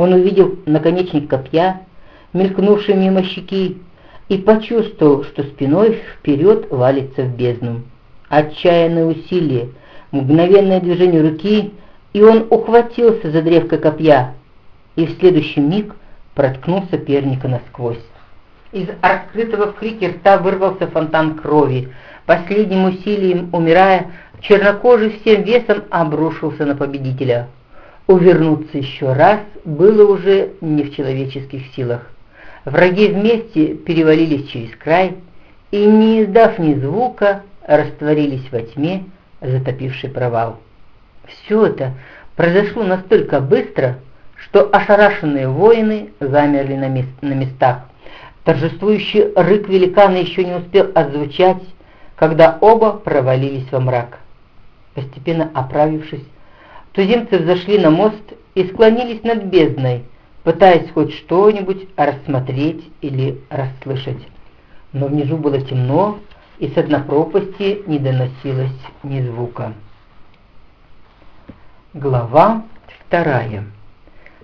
Он увидел наконечник копья, мелькнувший мимо щеки, и почувствовал, что спиной вперед валится в бездну. Отчаянное усилие, мгновенное движение руки, и он ухватился за древко копья, и в следующий миг проткнул соперника насквозь. Из открытого в крике рта вырвался фонтан крови. Последним усилием, умирая, чернокожий всем весом обрушился на победителя. Увернуться еще раз было уже не в человеческих силах. Враги вместе перевалились через край и, не издав ни звука, растворились во тьме, затопивший провал. Все это произошло настолько быстро, что ошарашенные воины замерли на, мест, на местах. Торжествующий рык великана еще не успел отзвучать, когда оба провалились во мрак. Постепенно оправившись, туземцы взошли на мост и склонились над бездной, пытаясь хоть что-нибудь рассмотреть или расслышать. Но внизу было темно, и с дна пропасти не доносилось ни звука. Глава вторая.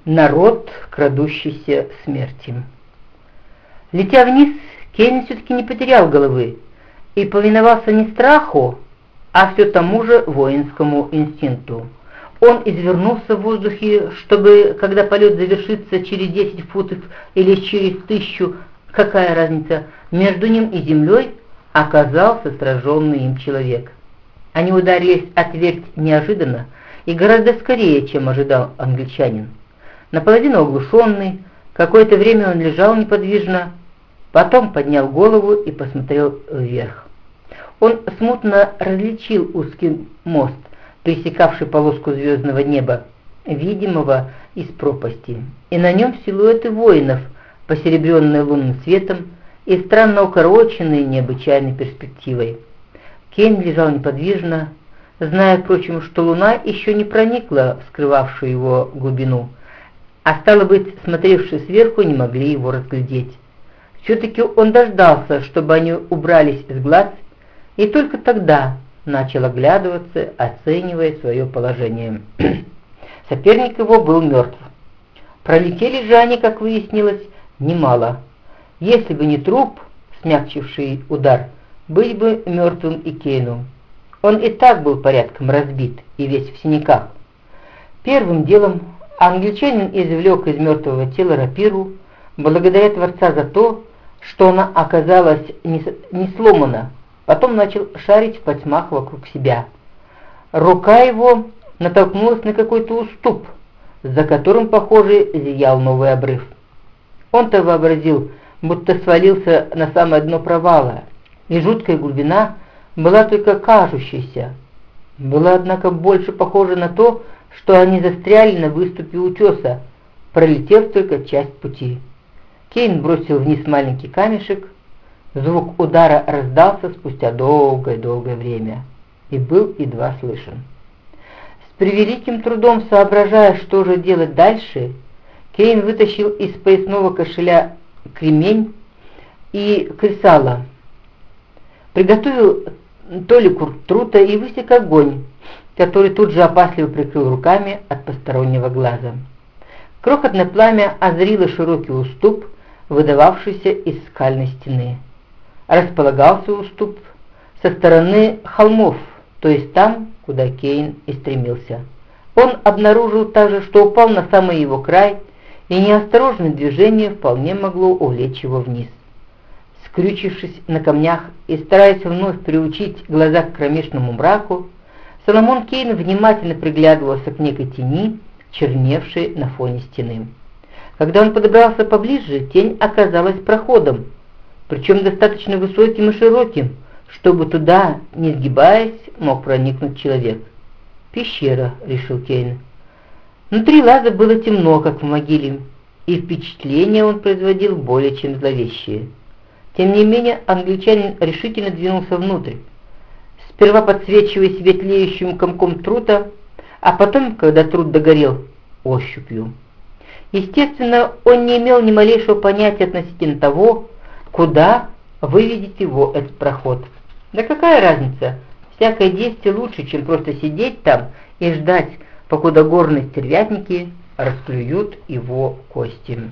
Народ, крадущийся смерти. Летя вниз, Кейн все-таки не потерял головы и повиновался не страху, а все тому же воинскому инстинкту. Он извернулся в воздухе, чтобы, когда полет завершится через 10 футов или через тысячу, какая разница, между ним и землей оказался сраженный им человек. Они ударились отверть неожиданно и гораздо скорее, чем ожидал англичанин. Наполовину оглушенный, какое-то время он лежал неподвижно, потом поднял голову и посмотрел вверх. Он смутно различил узкий мост, пересекавший полоску звездного неба, видимого из пропасти, и на нем силуэты воинов, посеребренные лунным светом и странно укороченные необычайной перспективой. Кейн лежал неподвижно, зная, впрочем, что луна еще не проникла в скрывавшую его глубину, а стало быть, смотревшие сверху не могли его разглядеть. Все-таки он дождался, чтобы они убрались из глаз, и только тогда начал оглядываться, оценивая свое положение. Соперник его был мертв. Пролетели же они, как выяснилось, немало. Если бы не труп, смягчивший удар, быть бы мертвым и Кейну. Он и так был порядком разбит и весь в синяках. Первым делом англичанин извлек из мертвого тела рапиру, благодаря Творца за то, что она оказалась не, не сломана, потом начал шарить в потьмах вокруг себя. Рука его натолкнулась на какой-то уступ, за которым, похоже, зиял новый обрыв. Он-то вообразил, будто свалился на самое дно провала, и жуткая глубина была только кажущейся. Была, однако, больше похожа на то, что они застряли на выступе утеса, пролетев только часть пути. Кейн бросил вниз маленький камешек, звук удара раздался спустя долгое-долгое время и был едва слышен. С превеликим трудом соображая, что же делать дальше, Кейн вытащил из поясного кошеля кремень и кресало, приготовил толику трута и высек огонь, который тут же опасливо прикрыл руками от постороннего глаза. Крохотное пламя озрило широкий уступ, выдававшийся из скальной стены. Располагался уступ со стороны холмов, то есть там, куда Кейн и стремился. Он обнаружил также, что упал на самый его край, и неосторожное движение вполне могло увлечь его вниз. Скрючившись на камнях и стараясь вновь приучить глаза к кромешному мраку, Соломон Кейн внимательно приглядывался к некой тени, черневшей на фоне стены. Когда он подобрался поближе, тень оказалась проходом, причем достаточно высоким и широким, чтобы туда, не сгибаясь, мог проникнуть человек. «Пещера», — решил Кейн. Внутри лаза было темно, как в могиле, и впечатление он производил более чем зловещее. Тем не менее, англичанин решительно двинулся внутрь, сперва подсвечивая себе комком трута, а потом, когда труд догорел, ощупью. Естественно, он не имел ни малейшего понятия относительно того, куда выведет его этот проход. Да какая разница? Всякое действие лучше, чем просто сидеть там и ждать, покуда горные стервятники расклюют его кости.